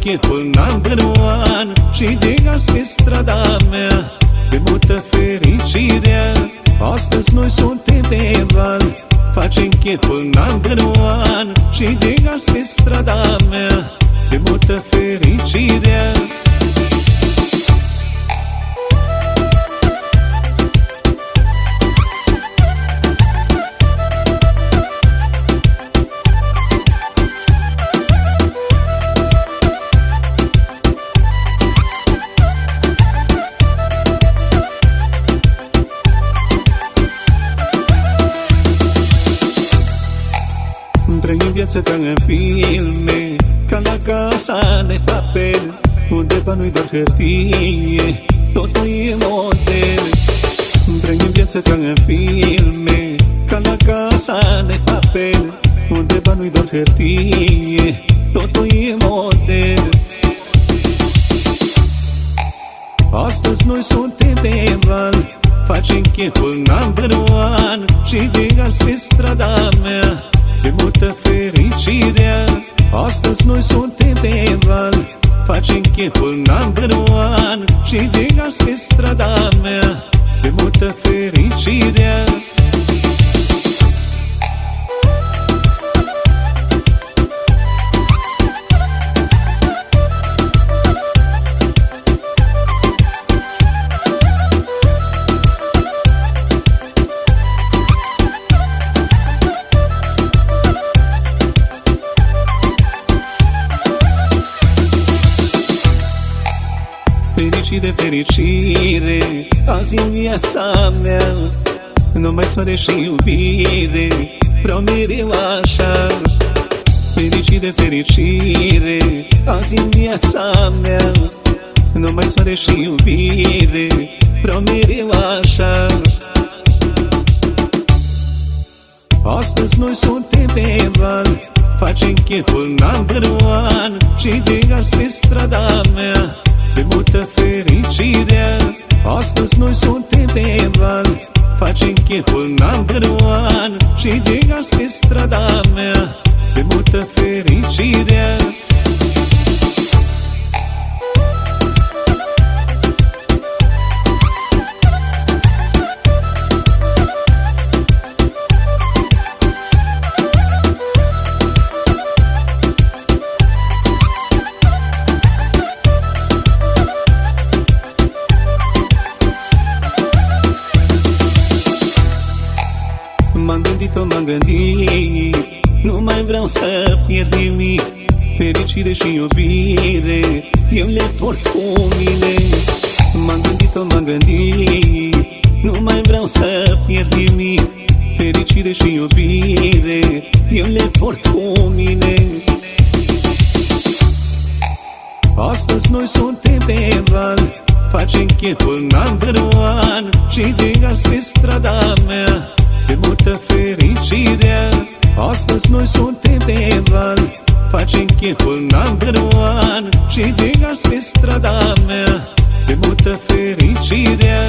cheful number one Și din pe strada mea. Se mută fericirea Astăzi noi suntem pe val. Facem cheful number one Și din pe strada mea. Se mută fericirea Trăim viața ca în filme Ca la casa de papel Unde nu-i doar hârtie Totul e model. Trăim viața ca în filme Ca la casa de papel Unde nu-i doar hârtie Totul e model. Astăzi noi suntem pe val Facem cheful number one Și din pe strada mea se mută fericirea Astăzi noi suntem pe val Facem cheful number one. Și din pe strada mea Se mută fericirea fericire, fericire. Azi în viața mea Numai soare și iubire. Vreau mereu așa. Fericire, fericire. Azi în viața mea Numai soare și iubire. Vreau mereu așa. Astăzi noi suntem pe val Facem cheful number one Și din pe strada mea. Se mută fericirea Astăzi noi suntem pe val Facem cheful number one Și din pe strada mea Se mută fericirea M-am gândit-o, m-am gândit. Nu mai vreau să pierd nimic. Fericire și iubire Eu le port cu mine. M-am gândit-o, m-am gândit. Nu mai vreau să pierd nimic. Fericire și iubire Eu le port cu mine. Astăzi noi suntem pe val Facem cheful number one Și din pe strada mea Se mută fericirea Astăzi noi suntem pe val. Facem cheful number one Și din pe strada mea. Se mută fericirea